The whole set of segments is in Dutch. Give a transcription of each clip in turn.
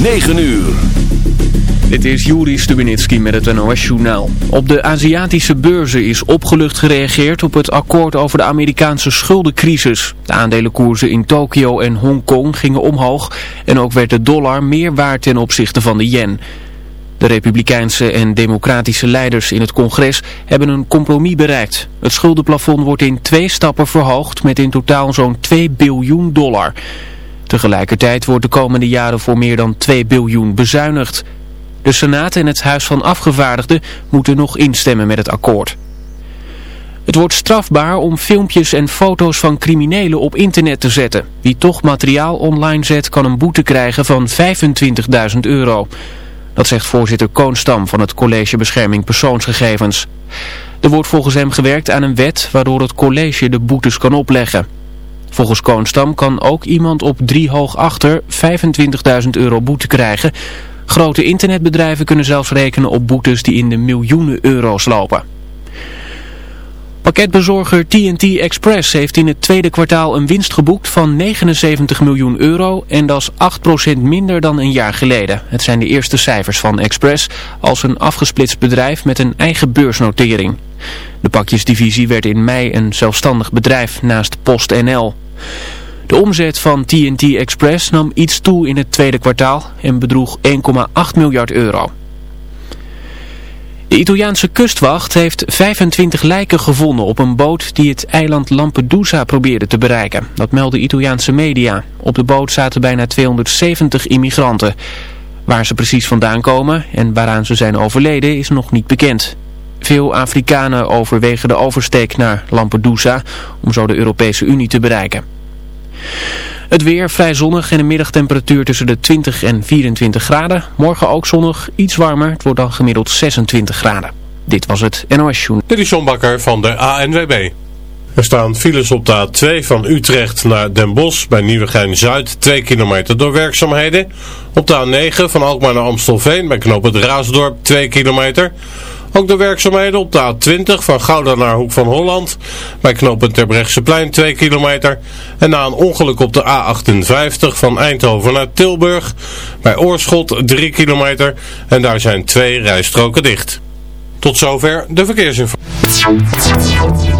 9 uur. Dit is Juri Stubenitski met het NOS-journaal. Op de Aziatische beurzen is opgelucht gereageerd op het akkoord over de Amerikaanse schuldencrisis. De aandelenkoersen in Tokio en Hongkong gingen omhoog en ook werd de dollar meer waard ten opzichte van de yen. De republikeinse en democratische leiders in het congres hebben een compromis bereikt. Het schuldenplafond wordt in twee stappen verhoogd met in totaal zo'n 2 biljoen dollar. Tegelijkertijd wordt de komende jaren voor meer dan 2 biljoen bezuinigd. De Senaat en het Huis van Afgevaardigden moeten nog instemmen met het akkoord. Het wordt strafbaar om filmpjes en foto's van criminelen op internet te zetten. Wie toch materiaal online zet kan een boete krijgen van 25.000 euro. Dat zegt voorzitter Koonstam van het College Bescherming Persoonsgegevens. Er wordt volgens hem gewerkt aan een wet waardoor het college de boetes kan opleggen. Volgens Koonstam kan ook iemand op drie hoog achter 25.000 euro boete krijgen. Grote internetbedrijven kunnen zelfs rekenen op boetes die in de miljoenen euro's lopen. Pakketbezorger TNT Express heeft in het tweede kwartaal een winst geboekt van 79 miljoen euro en dat is 8% minder dan een jaar geleden. Het zijn de eerste cijfers van Express als een afgesplitst bedrijf met een eigen beursnotering. De pakjesdivisie werd in mei een zelfstandig bedrijf naast PostNL. De omzet van TNT Express nam iets toe in het tweede kwartaal en bedroeg 1,8 miljard euro. De Italiaanse kustwacht heeft 25 lijken gevonden op een boot die het eiland Lampedusa probeerde te bereiken. Dat melden Italiaanse media. Op de boot zaten bijna 270 immigranten. Waar ze precies vandaan komen en waaraan ze zijn overleden is nog niet bekend. Veel Afrikanen overwegen de oversteek naar Lampedusa om zo de Europese Unie te bereiken. Het weer vrij zonnig en een middagtemperatuur tussen de 20 en 24 graden. Morgen ook zonnig, iets warmer. Het wordt dan gemiddeld 26 graden. Dit was het NOS Joen. Dit is van de ANWB. Er staan files op de A2 van Utrecht naar Den Bosch bij Nieuwegein-Zuid, 2 kilometer door werkzaamheden. Op de A9 van Alkmaar naar Amstelveen bij knoop het Raasdorp, 2 kilometer. Ook de werkzaamheden op de A20 van Gouda naar Hoek van Holland. Bij knooppunt Terbrechtseplein 2 kilometer. En na een ongeluk op de A58 van Eindhoven naar Tilburg. Bij Oorschot 3 kilometer. En daar zijn twee rijstroken dicht. Tot zover de verkeersinformatie.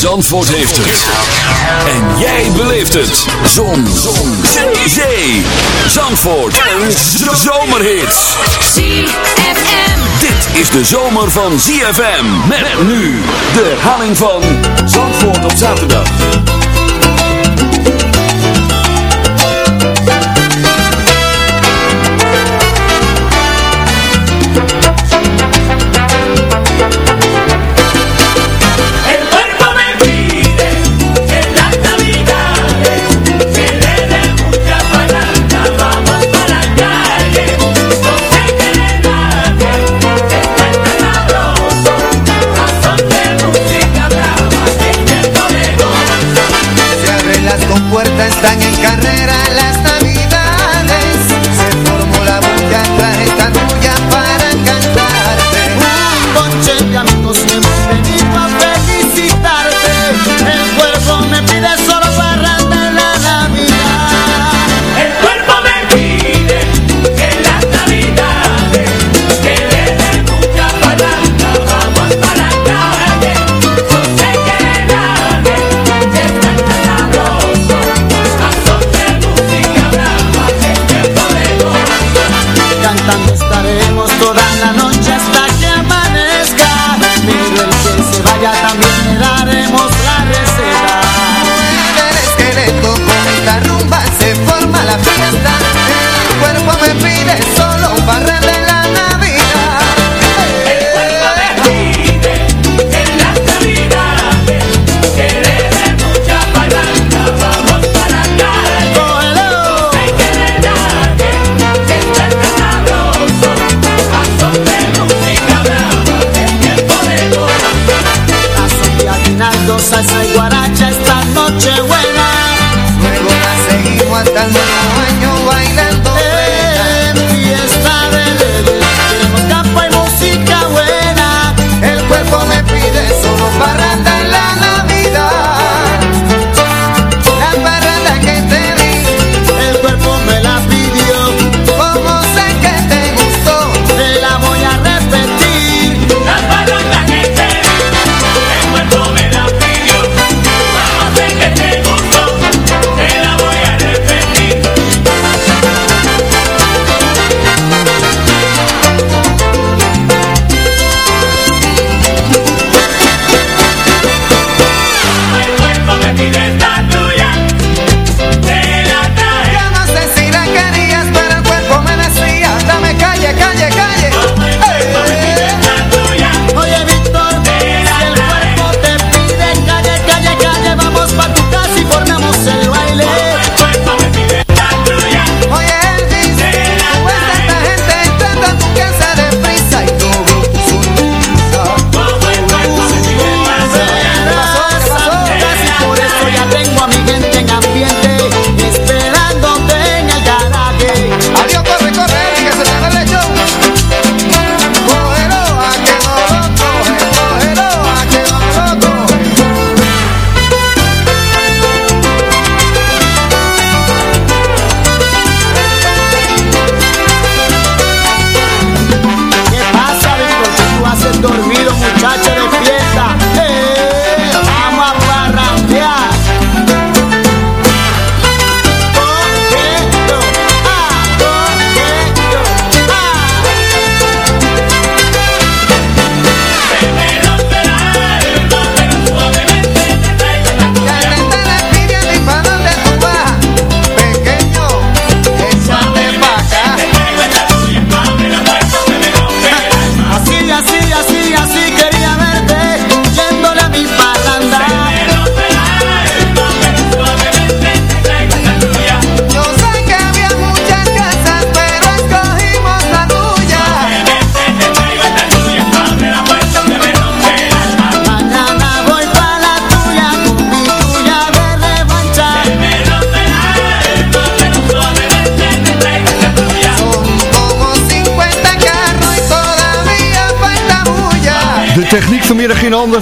Zandvoort heeft het. En jij beleeft het. Zon. Zon. Zee. Zandvoort. En zomerhits. ZFM. Dit is de zomer van ZFM. Met nu de herhaling van Zandvoort op zaterdag.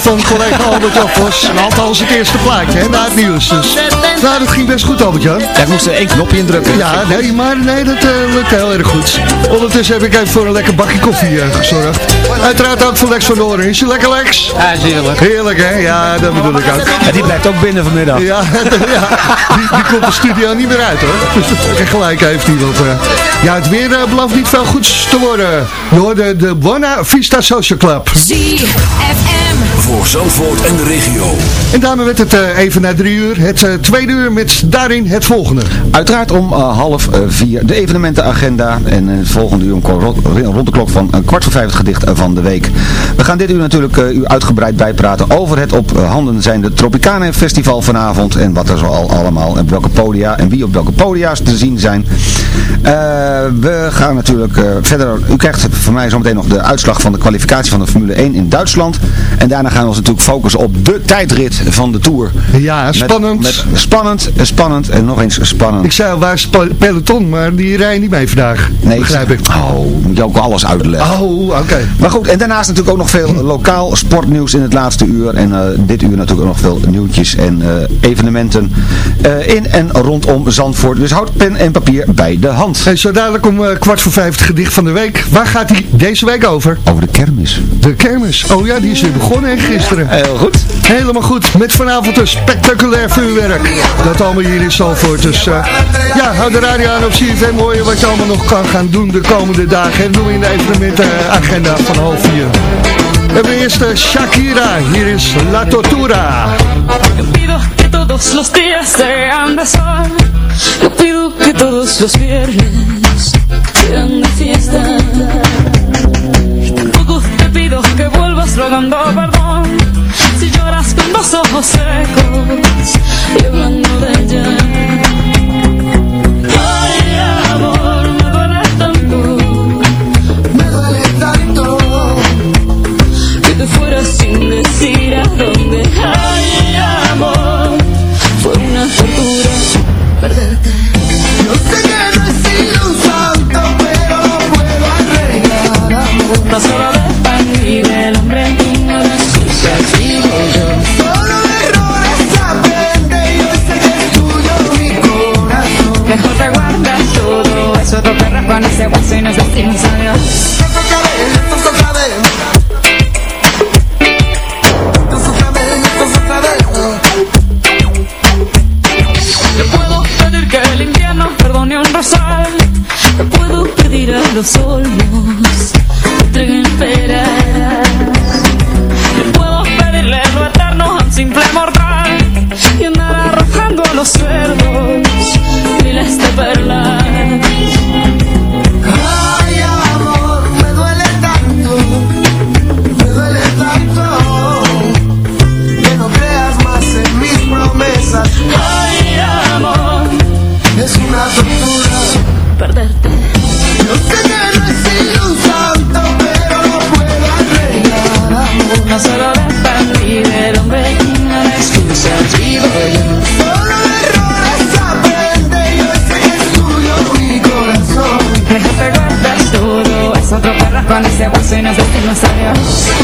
Van collega Albert Vos. Althans het eerste plaatje, hè, na het nieuws. Dus. Nou, dat ging best goed, Albert Jan. Ja, ik moest er één knopje indrukken. Ja, nee, maar nee, dat eh, lukt heel erg goed. Ondertussen heb ik even voor een lekker bakje koffie eh, gezorgd. Uiteraard ook voor Lex van Oren. Is je lekker, Lex? Ja, is heerlijk. Heerlijk, hè? Ja, dat bedoel ik ook. En die blijft ook binnen vanmiddag. Ja, ja die, die komt de studio niet meer uit, hoor. En gelijk heeft hij, want eh, ja, het weer belooft niet veel goeds te worden. Je hoorde de Buona Vista Social Club. ZFM. Voor Zandvoort en de regio. En daarmee werd het eh, even na drie uur. Het eh, tweede uur met daarin het volgende. Uiteraard om eh, half eh, vier de evenementenagenda. En in het volgende uur om rond, de klok van een kwart voor vijf het gedicht eh, van de week. We gaan dit uur natuurlijk eh, u uitgebreid bijpraten over het op eh, handen zijnde Tropicana Festival vanavond. En wat er zo al allemaal en welke podia en wie op welke podia's te zien zijn. Eh, we gaan natuurlijk eh, verder. U krijgt van mij zometeen nog de uitslag van de kwalificatie van de Formule 1 in Duitsland. En daarna gaan we ons natuurlijk focussen op de tijdrit van de Tour. Ja, Met- spannend. Met, spannend, eh, spannend en nog eens spannend. Ik zei al, waar is pe- peloton, maar die rijden niet mee vandaag. Nee, begrijp ik. Oh, moet je ook alles uitleggen. Oh, oké. Maar goed, en daarnaast natuurlijk ook nog veel lokaal sportnieuws in het laatste uur. En eh, dit uur natuurlijk ook nog veel nieuwtjes en eh, evenementen in en rondom Zandvoort. Dus houd pen en papier bij de hand. Hey, zo dadelijk om kwart voor vijf het gedicht van de week. Waar gaat die deze week over? Over de kermis. De kermis. Oh ja, die is weer begonnen hè, gisteren. Heel goed. Helemaal goed. Met vanavond een spectaculair vuurwerk. Dat allemaal hier in Zandvoort. Dus eh, ja, hou de radio aan op CFM. Hoor je wat je allemaal nog kan gaan doen de komende dagen. En doen we in de evenementenagenda van half vier. We hebben eerst eh, Shakira. Hier is La Tortura. Todos los días sean de sol. Yo pido que todos los viernes sean de fiesta. Tampoco te pido que vuelvas rogando perdón. Si lloras con los ojos secos y hablando de ella. Ay, amor, me duele tanto Me duele tanto que te fueras sin decir a dónde. van se hueso y nos vestimos. cenas de este glosario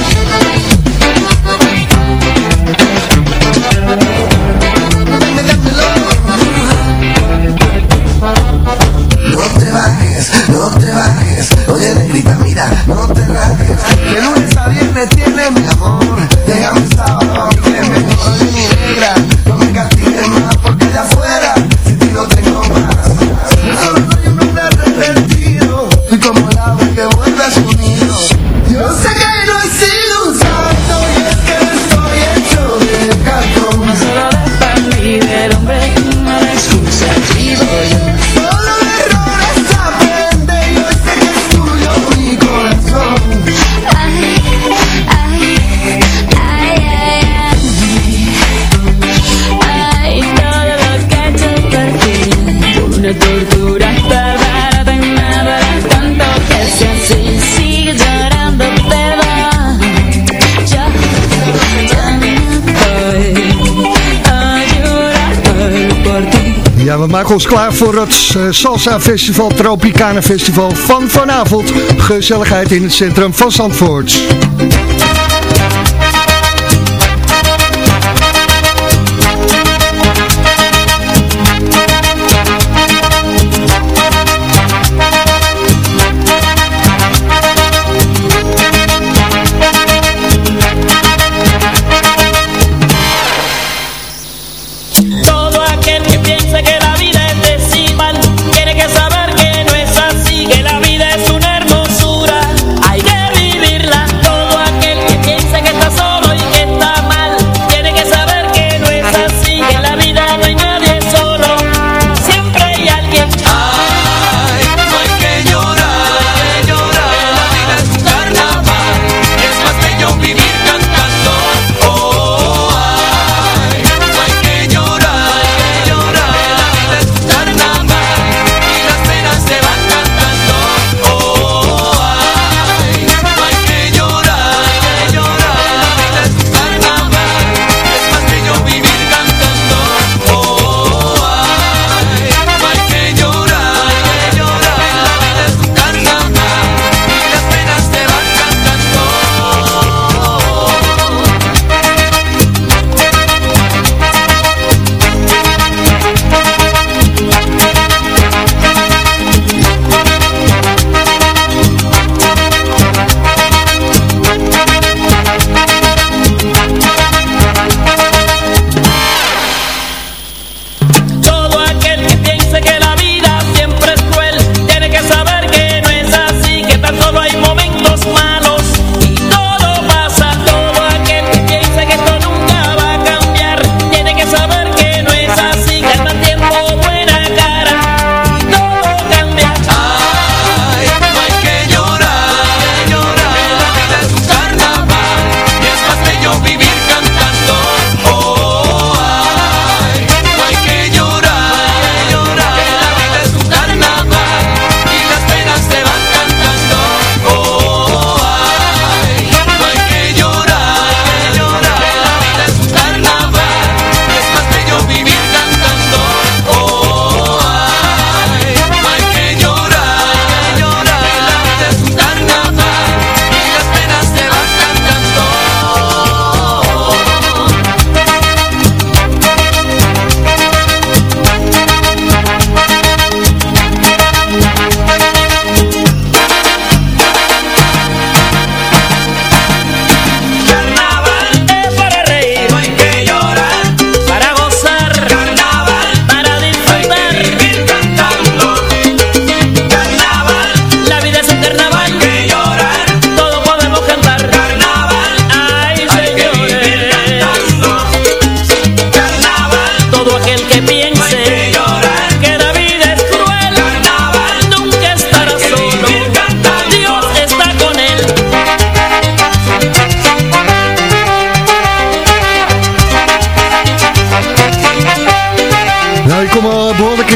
maak ons klaar voor het eh, Salsa Festival, Tropicana Festival van vanavond. Gezelligheid in het centrum van Zandvoort.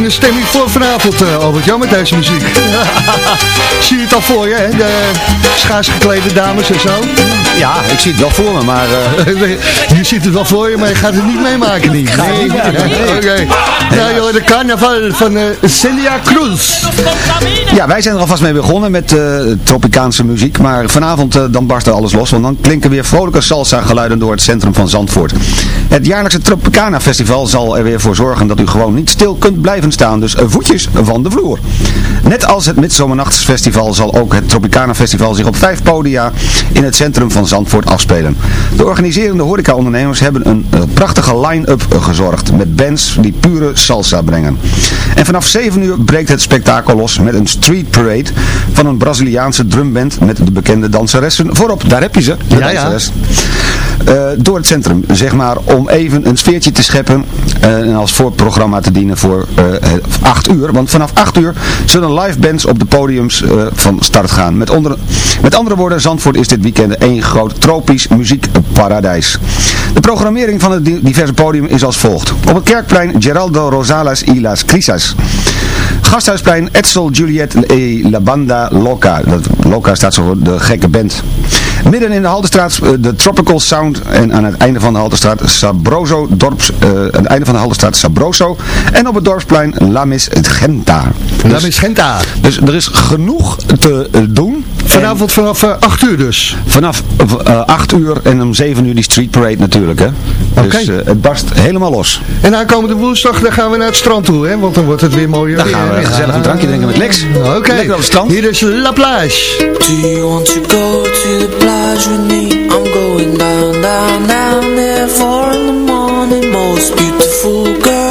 De stemming voor vanavond, eh, Albert Jan, met deze muziek. Zie je het al voor je, hè? De schaars geklede dames en zo. Ja, ik zie het wel voor me, maar... eh, je ziet het wel voor je, maar je gaat het niet meemaken, niet. niet meemaken. Oké. Nou, joh, de carnaval van eh, Celia Cruz. Ja, wij zijn er alvast mee begonnen met Tropicaanse muziek. Maar vanavond dan barst er alles los. Want dan klinken weer vrolijke salsa geluiden door het centrum van Zandvoort. Het jaarlijkse Tropicana Festival zal er weer voor zorgen dat u gewoon niet stil kunt blijven staan. Dus eh, voetjes van de vloer. Net als het Midzomernachtsfestival zal ook het Tropicana Festival zich op vijf podia in het centrum van Zandvoort afspelen. De organiserende horecaondernemers hebben een eh, prachtige line-up gezorgd. Met bands die pure salsa brengen. En vanaf 7 uur breekt het spektakel los met een street parade van een Braziliaanse drumband met de bekende danseressen voorop. Daar heb je ze, de Ja, danseres. Door het centrum, zeg maar, om even een sfeertje te scheppen eh, en als voorprogramma te dienen voor eh 8 uur. Want vanaf 8 uur zullen live bands op de podiums eh, van start gaan. Met, onder, met andere woorden, Zandvoort is dit weekend één groot tropisch muziekparadijs. De programmering van het di- diverse podium is als volgt. Op het Kerkplein Geraldo Rosales y las Crisas. Gasthuisplein Edsel Juliet e La Banda Loca. Loca staat zo voor de gekke band. Midden in de Haltestraat eh, de Tropical Sound en aan het einde van de Haltestraat Sabroso Dorps, eh, aan het einde van de Haltestraat Sabroso en op het dorpsplein La Mis Genta. Dus- Mis Genta. Dus er is genoeg te eh, doen. Vanavond vanaf eh, 8 uur dus. Vanaf eh, 8 uur en om 7 uur die street parade natuurlijk. Hè? Oké. Dus eh, het barst helemaal los. En aankomende woensdag dan gaan we naar het strand toe, hè? Want dan wordt het weer mooier Dan weer. gaan we gezellig een drankje drinken met Lex. Oké. Lekker op het strand. Hier is La Plage. Do you want to go to the plage with me? I'm going down, down, down there Four in the morning Most beautiful girl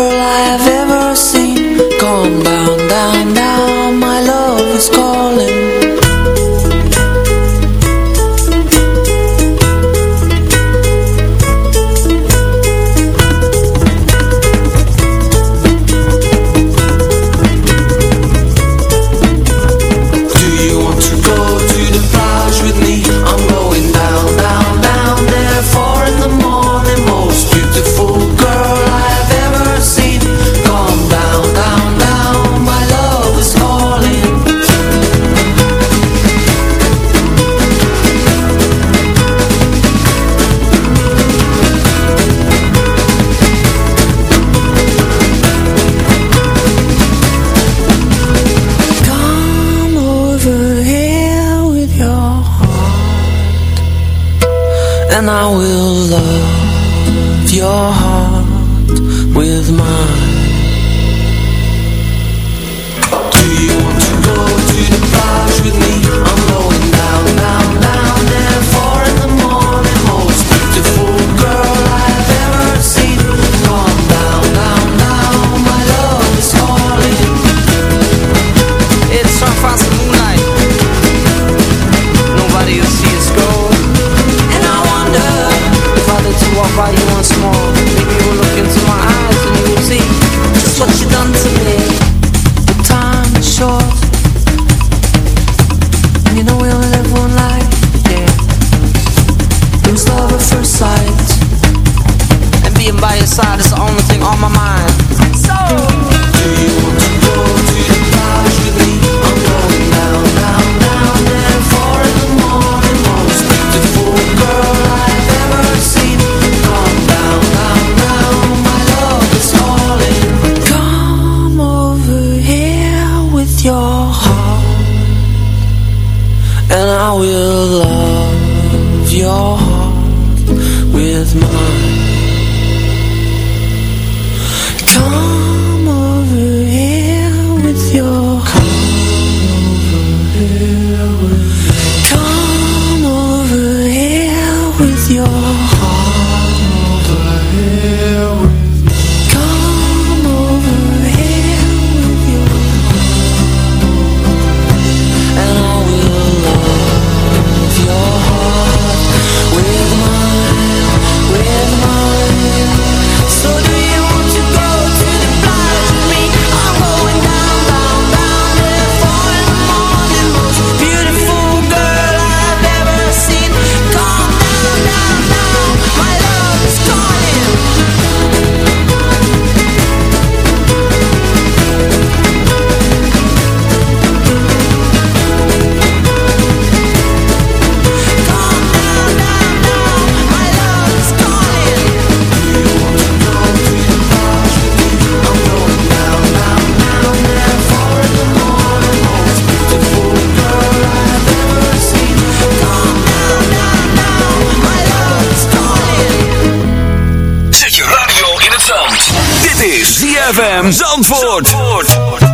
ZFM Zandvoort.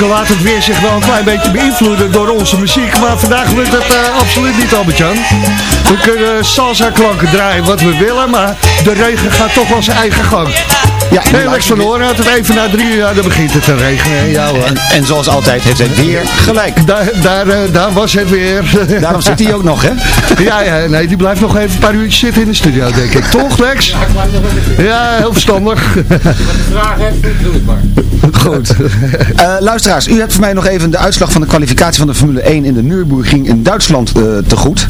Laat het weer zich wel een klein beetje beïnvloeden door onze muziek. Maar vandaag lukt het eh, absoluut niet, Albert-Jan. We kunnen salsa klanken draaien wat we willen, maar de regen gaat toch wel zijn eigen gang. Ja, Nee, Lex van Hoorn had het even na drie uur, dan begint het te regenen. Ja hoor. En, en zoals altijd heeft hij weer gelijk. Daar, daar, eh, daar was het weer. Daarom zit hij ook nog, hè? Ja, ja, nee, die blijft nog even een paar uurtjes zitten in de studio, denk ik. Toch, Lex? Ja, heel verstandig. Goed. Eh, luisteraars, u hebt voor mij nog even de uitslag van de kwalificatie van de Formule 1 in de Nürburgring in Duitsland eh, te goed.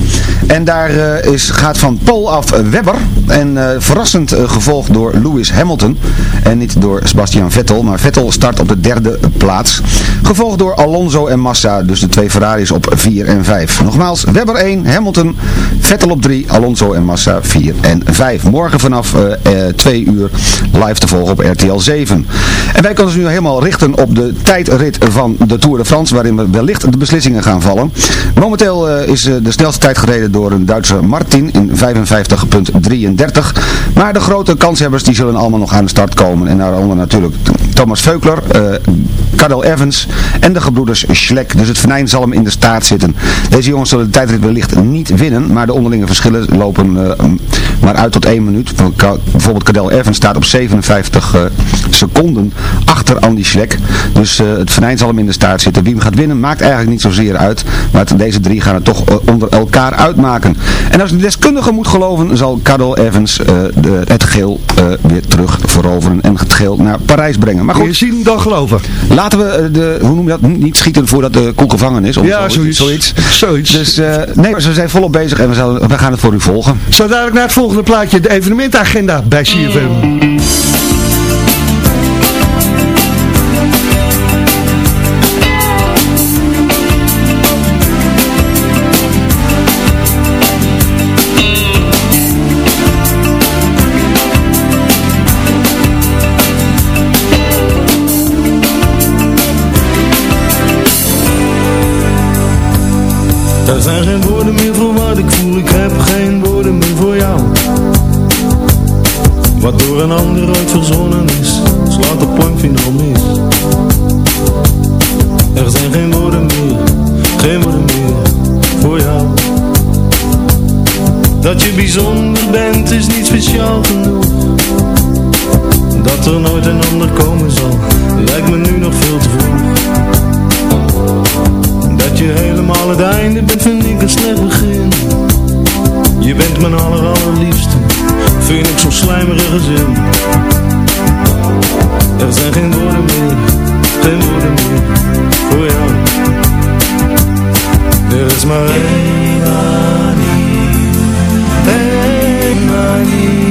En daar eh, is, gaat van Paul af Webber. En eh, verrassend gevolgd door Lewis Hamilton. En niet door Sebastian Vettel. Maar Vettel start op de derde plaats. Gevolgd door Alonso en Massa. Dus de twee Ferraris op 4 en 5. Nogmaals, Webber 1, Hamilton, Vettel op 3, Alonso en Massa 4 en 5. Morgen vanaf 2 uur live te volgen op RTL 7. En wij kunnen ons nu helemaal richten op de tijdrit van de Tour de France. Waarin we wellicht de beslissingen gaan vallen. Momenteel eh, is eh, de snelste tijd gereden door een Duitse Martin in 55.33. Maar de grote kanshebbers die zullen allemaal nog aan de start komen. En daaronder natuurlijk Thomas Veukler, eh Cadel Evans en de gebroeders Schleck. Dus het venijn zal hem in de staart zitten. Deze jongens zullen de tijdrit wellicht niet winnen. Maar de onderlinge verschillen lopen eh, maar uit tot 1 minuut. Bijvoorbeeld Cadel Evans staat op 57 eh, seconden achter Andy Schleck. Dus eh, het venijn zal hem in de staart zitten. Wie hem gaat winnen maakt eigenlijk niet zozeer uit. Maar deze drie gaan het toch eh, onder elkaar uitmaken. En als de deskundige moet geloven zal Cadel Evans eh, het geel eh, weer terug veroveren. Veroveren en het geheel naar Parijs brengen. Maar goed, zien dan geloven. laten we eh, de, hoe noem je dat, niet schieten voordat de koek gevangen is. Of Ja, zoiets. zoiets. Zoiets. Dus eh, nee, maar ze zijn volop bezig en we, zouden- we gaan het voor u volgen. Zo dadelijk naar het volgende plaatje, de evenementagenda bij CFM. Slaat de plank finaal mis. Er zijn geen woorden meer, geen woorden meer voor jou. Dat je bijzonder bent is niet speciaal genoeg. Dat er nooit een ander komen zal, lijkt me nu nog veel te vroeg. Dat je helemaal het einde bent vind ik een slecht begin Je bent mijn aller allerliefste Vind ik zo'n slijmerige zin Er zijn geen woorden meer Geen woorden meer Voor jou. Er is maar één manier Één manier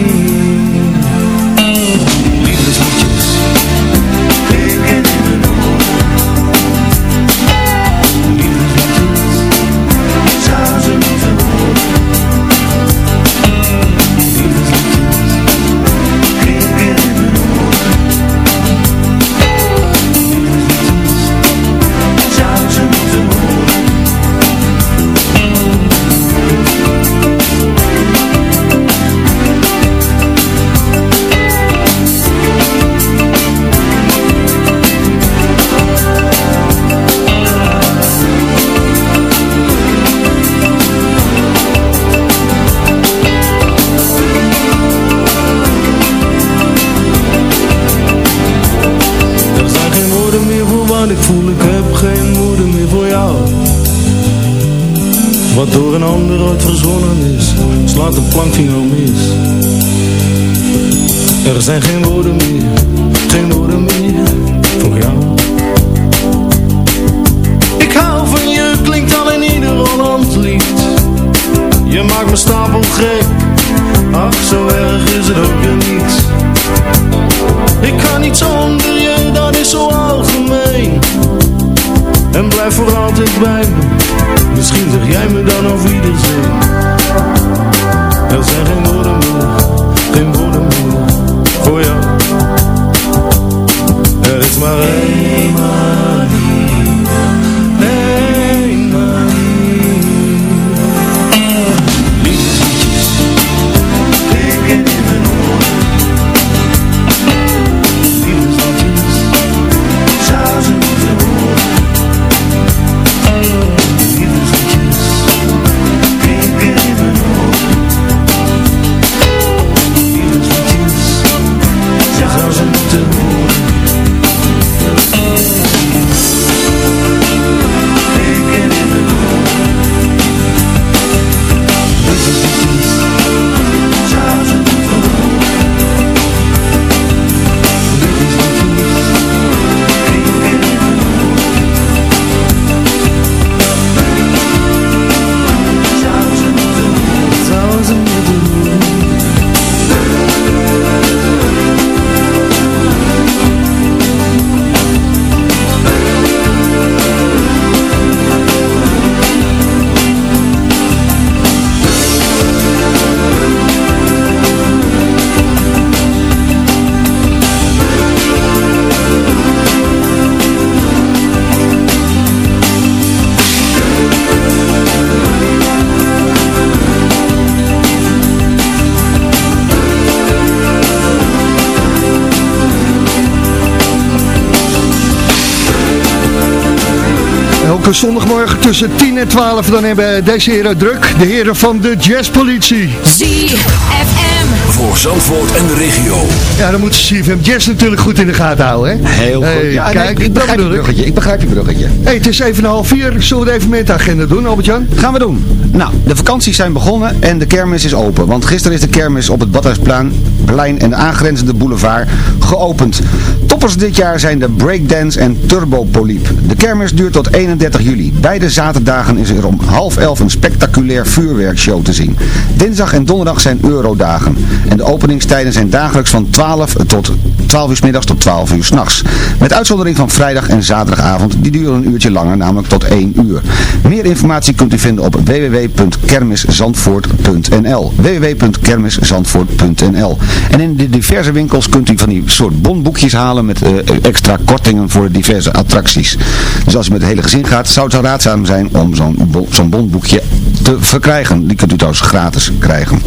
Elke zondagmorgen tussen 10 en 12 dan hebben deze heren druk. De heren van de jazzpolitie. ZFM. Voor Zandvoort en de regio. Ja, dan moet CFM Jazz natuurlijk goed in de gaten houden, hè? Heel goed. Hey, ja, nee, kijk, ik dat begrijp je bruggetje. Ik begrijp je bruggetje. Hey, het is even een half vier. Zullen we de evenementagenda doen, Albert-Jan? Gaan we doen. Nou, de vakanties zijn begonnen en de kermis is open. Want gisteren is de kermis op het Badhuisplein plein en de aangrenzende boulevard geopend. Toppers dit jaar zijn de Breakdance en Turbo Polyp. De kermis duurt tot 31 juli. Beide zaterdagen is er om half elf een spectaculair vuurwerkshow te zien. Dinsdag en donderdag zijn eurodagen. En de openingstijden zijn dagelijks van 12 tot 12 uur middags tot 12 uur 's nachts. Met uitzondering van vrijdag en zaterdagavond. Die duren een uurtje langer, namelijk tot 1 uur. Meer informatie kunt u vinden op www.kermiszandvoort.nl www.kermiszandvoort.nl En in de diverse winkels kunt u van die soort bonboekjes halen met eh, extra kortingen voor de diverse attracties. Dus als u met het hele gezin gaat, zou het raadzaam zijn om zo'n zo'n bonboekje te verkrijgen. Die kunt u trouwens gratis krijgen.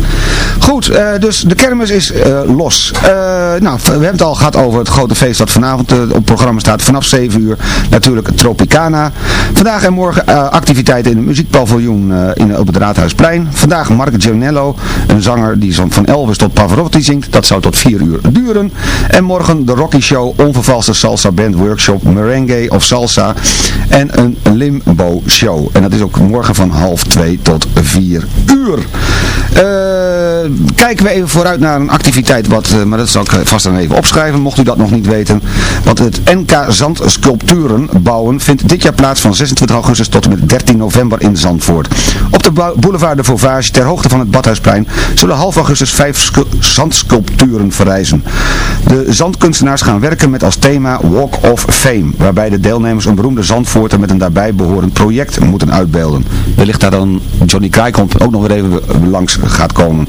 Goed, eh, dus de kermis is eh, los. Eh, nou, we hebben het al gehad over het grote feest dat vanavond op het programma staat. Vanaf 7 uur natuurlijk Tropicana. Vandaag en morgen activiteiten in het muziekpaviljoen in, op het Raadhuisplein. Vandaag Mark Gianello, een zanger die van Elvis tot Pavarotti zingt. Dat zou tot 4 uur duren. En morgen de Rocky Show, onvervalste salsa band workshop, merengue of salsa. En een limbo show. En dat is ook morgen van half 2 tot 4 uur. Eh, kijken we even vooruit naar een activiteit, wat, eh, maar dat zal ik eh, vast dan even opschrijven, mocht u dat nog niet weten. Want het NK Zandsculpturen bouwen vindt dit jaar plaats van 26 augustus tot en met 13 november in Zandvoort. Op de bou- boulevard de Vauvage, ter hoogte van het Badhuisplein, zullen half augustus vijf scu- zandsculpturen verrijzen. De zandkunstenaars gaan werken met als thema Walk of Fame, waarbij de deelnemers een beroemde Zandvoorter met een daarbij behorend project moeten uitbeelden. Wellicht daar dan Johnny Krijkamp ook nog weer even langs gaat komen.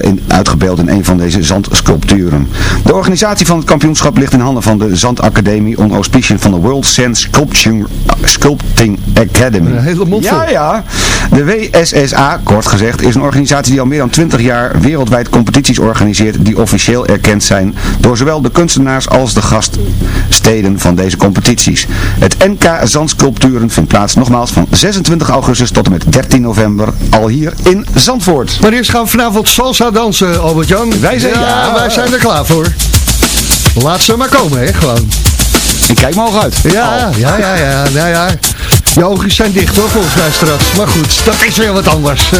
in, uitgebeeld in een van deze zandsculpturen. De organisatie van het kampioenschap ligt in handen van de Zandacademie onder auspiciën van de World Sand Sculpting, Sculpting Academy. Een hele mond. Ja, ja. De WSSA, kort gezegd, is een organisatie die al meer dan 20 jaar wereldwijd competities organiseert die officieel erkend zijn door zowel de kunstenaars als de gaststeden van deze competities. Het NK Zandsculpturen vindt plaats nogmaals van 26 augustus tot en met 13 november al hier in Zandvoort. Maar eerst gaan we vanavond salsa dansen, Albert-Jan. Wij zijn- ja, ja. wij zijn er klaar voor. Laat ze maar komen, hè, gewoon. En kijk maar hoog uit. Ja, ja, ja, ja, nou ja. Je ogen zijn dicht hoor, volgens mij straks. Maar goed, dat is weer wat anders.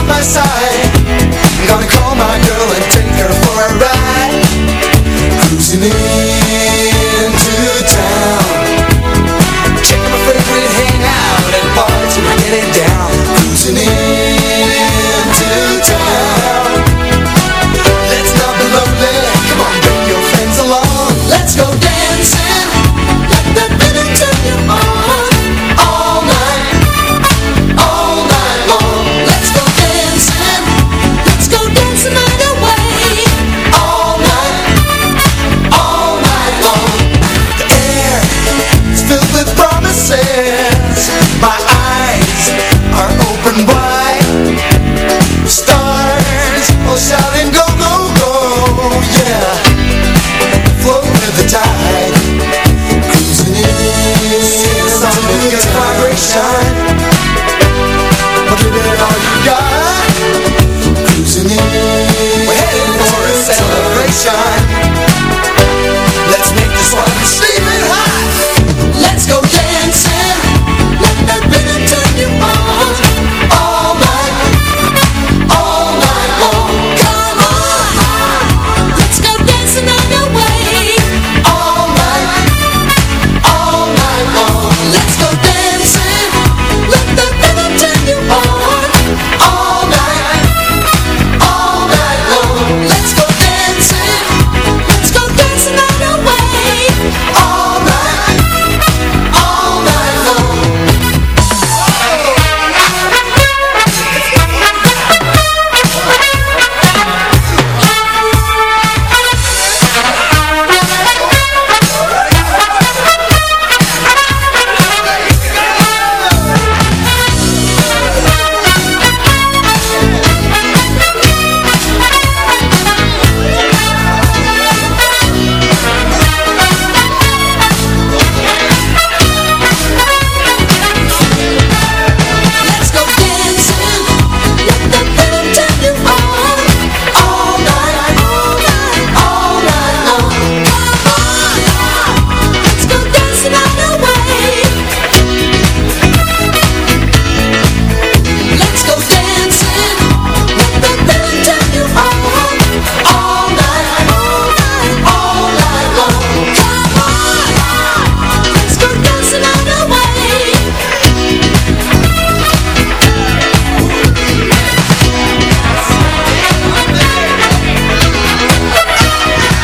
by my side. I'm gonna call my girl and take her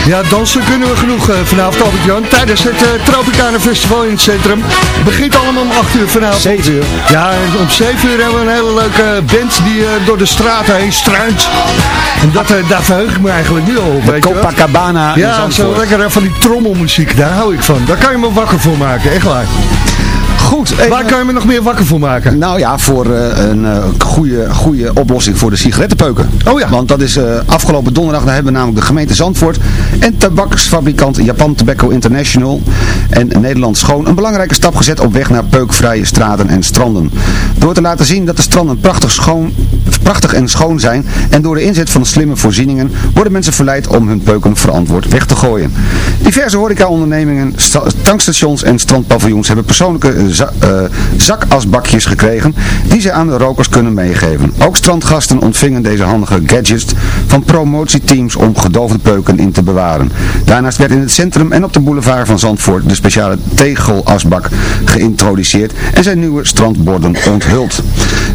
Ja, dansen kunnen we genoeg uh, vanavond, Albert-Jan. Tijdens het uh, Tropicana Festival in het centrum. Begint allemaal om 8 uur vanavond. 7 uur. Ja, om 7 uur hebben we een hele leuke band die uh, door de straten heen struint. En dat, daar verheug ik me eigenlijk nu al op. De Copacabana Ja, zo lekker van die trommelmuziek. Daar hou ik van. Daar kan je me wakker voor maken, echt waar. Goed. Even... Waar kan je me nog meer wakker voor maken? Nou ja, voor uh, een uh, goede, goede oplossing voor de sigarettenpeuken. Oh ja. Want dat is uh, afgelopen donderdag, daar hebben we namelijk de gemeente Zandvoort en tabaksfabrikant Japan Tobacco International en Nederland Schoon een belangrijke stap gezet op weg naar peukvrije straten en stranden. Door te laten zien dat de stranden prachtig, schoon, prachtig en schoon zijn en door de inzet van slimme voorzieningen worden mensen verleid om hun peuken verantwoord weg te gooien. Diverse horecaondernemingen, tankstations en strandpaviljoens hebben persoonlijke uh, zakasbakjes gekregen die ze aan de rokers kunnen meegeven. Ook strandgasten ontvingen deze handige gadgets van promotieteams om gedoofde peuken in te bewaren. Daarnaast werd in het centrum en op de boulevard van Zandvoort de speciale tegelasbak geïntroduceerd en zijn nieuwe strandborden onthuld.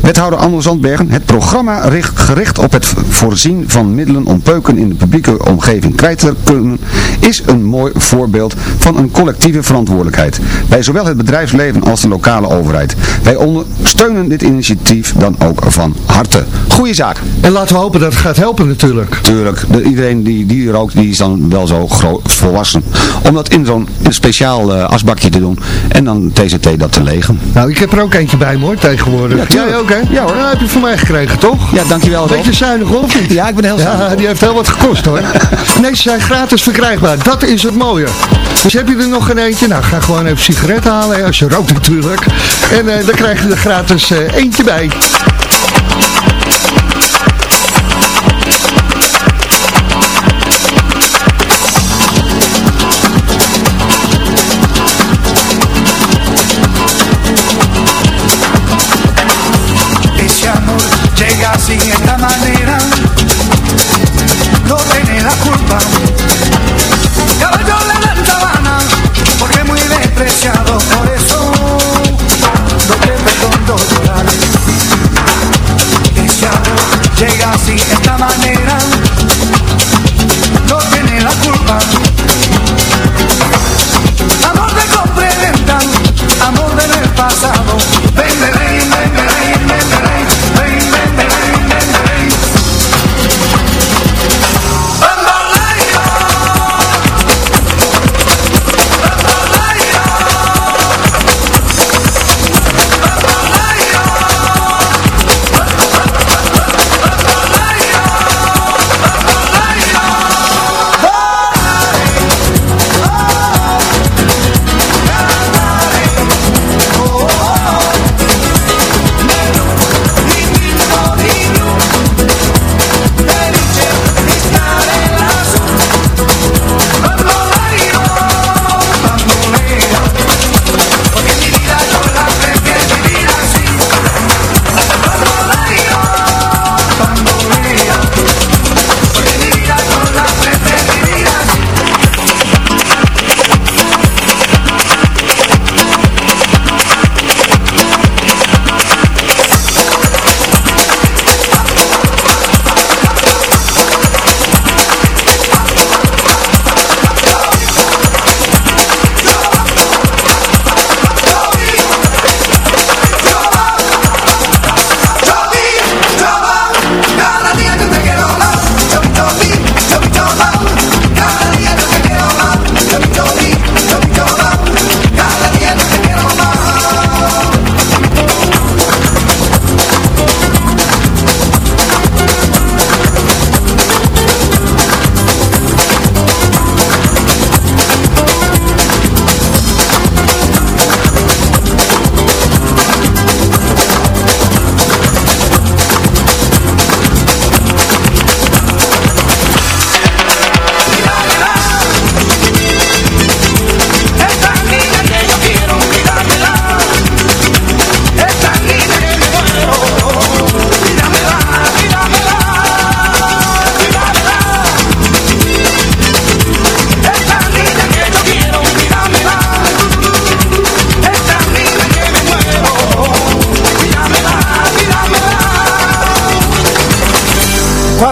Wethouder Andor Zandbergen, het programma richt, gericht op het voorzien van middelen om peuken in de publieke omgeving kwijt te kunnen, is een mooi voorbeeld van een collectieve verantwoordelijkheid. Bij zowel het bedrijfsleven als de lokale overheid. Wij ondersteunen dit initiatief dan ook van harte. Goeie zaak. En laten we hopen dat het gaat helpen natuurlijk. Tuurlijk. De, iedereen die, die rookt, die is dan wel zo groot, volwassen. Om dat in zo'n speciaal uh, asbakje te doen. En dan TCT dat te legen. Nou, ik heb er ook eentje bij me hoor, tegenwoordig. Ja, Jij ook hè? Ja hoor. Nou, heb je van mij gekregen, toch? Ja, dankjewel. Beetje zuinig of niet? Ja, ik ben heel zuinig. Ja, die heeft heel wat gekost hoor. nee, ze zijn gratis verkrijgbaar. Dat is het mooie. Dus heb je er nog een eentje? Nou, ga gewoon even sigaretten halen. Als je rookt natuurlijk. En uh, dan krijg je er gratis uh, eentje bij.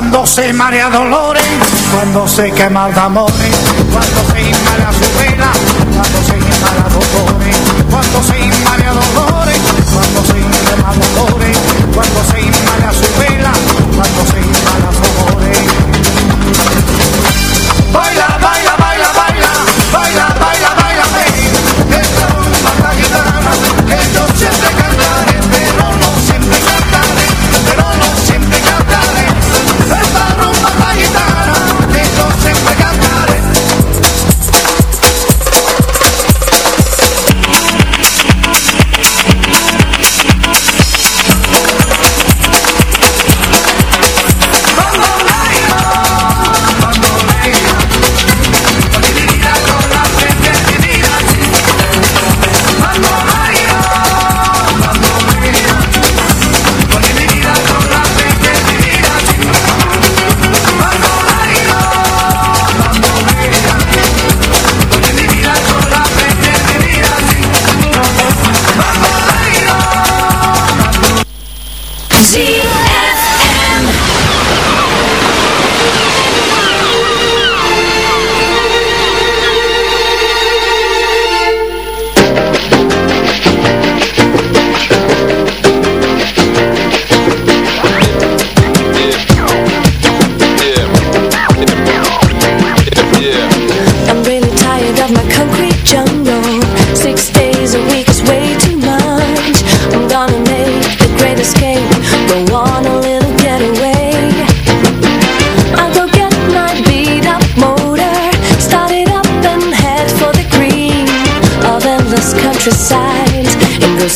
cuando se marea dolores, cuando se quema de amores, cuando se marea su vela, cuando se marea dolores, cuando se marea dolores, cuando se Sí.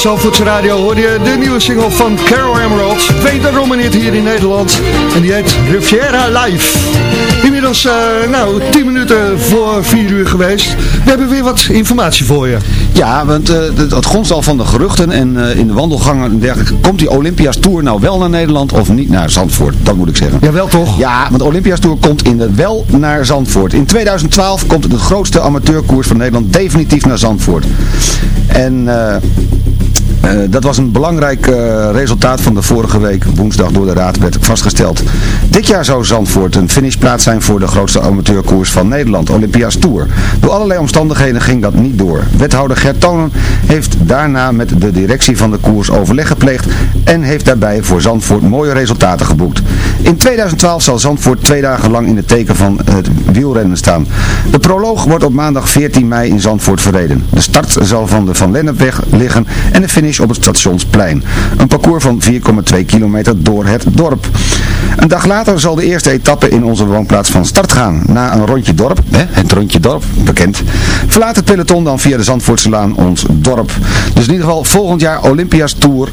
Zalvoorts Radio hoor je de nieuwe single van Carol Emerald. Peter een hier in Nederland. En die heet Riviera Live. Inmiddels, uh, nou, 10 minuten voor 4 uur geweest. We hebben weer wat informatie voor je. Ja, want eh, het grond al van de geruchten en eh, in de wandelgangen en dergelijke. Komt die Olympias Tour nou wel naar Nederland of niet naar Zandvoort? Dat moet ik zeggen. Ja, wel toch? Ja, want de Olympias Tour komt in de wel naar Zandvoort. In 2012 komt de grootste amateurkoers van Nederland definitief naar Zandvoort. En... Uh, eh, dat was een belangrijk eh, resultaat van de vorige week woensdag door de raad werd vastgesteld. Dit jaar zou Zandvoort een finishplaats zijn voor de grootste amateurkoers van Nederland, Olympia's Tour. Door allerlei omstandigheden ging dat niet door. Wethouder Gert Tonen heeft daarna met de directie van de koers overleg gepleegd en heeft daarbij voor Zandvoort mooie resultaten geboekt. In 2012 zal Zandvoort twee dagen lang in het teken van het wielrennen staan. De proloog wordt op maandag 14 mei in Zandvoort verreden. De start zal van de Van Lennepweg liggen en de finish op het stationsplein. Een parcours van 4,2 kilometer door het dorp. Een dag later zal de eerste etappe in onze woonplaats van start gaan. Na een rondje dorp, hè, het rondje dorp, bekend, verlaat het peloton dan via de Zandvoortselaan ons dorp. Dus in ieder geval volgend jaar Olympia's Tour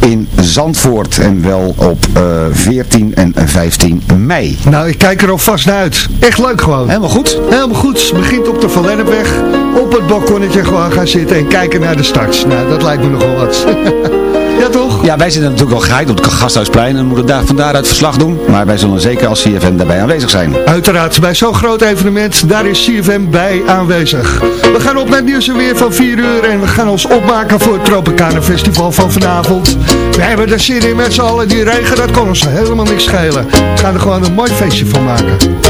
in Zandvoort. En wel op eh, 14 en 15 mei. Nou, ik kijk er alvast naar uit. Echt leuk gewoon. Helemaal goed? Helemaal goed. Begint op de Van Lennepweg. Op het balkonnetje gewoon gaan zitten en kijken naar de starts. Nou, dat lijkt me nogal wat. ja, toch? Ja, wij zitten natuurlijk al geheid op het Gasthuisplein en moeten daar, van daaruit verslag doen. Maar wij zullen zeker als CFM daarbij aanwezig zijn. Uiteraard, bij zo'n groot evenement, daar is CFM bij aanwezig. We gaan op het nieuws en weer van 4 uur en we gaan ons opmaken voor het Tropicana Festival van vanavond. We hebben er zin in met z'n allen, die regen, dat kon ons helemaal niks schelen. We gaan er gewoon een mooi feestje van maken.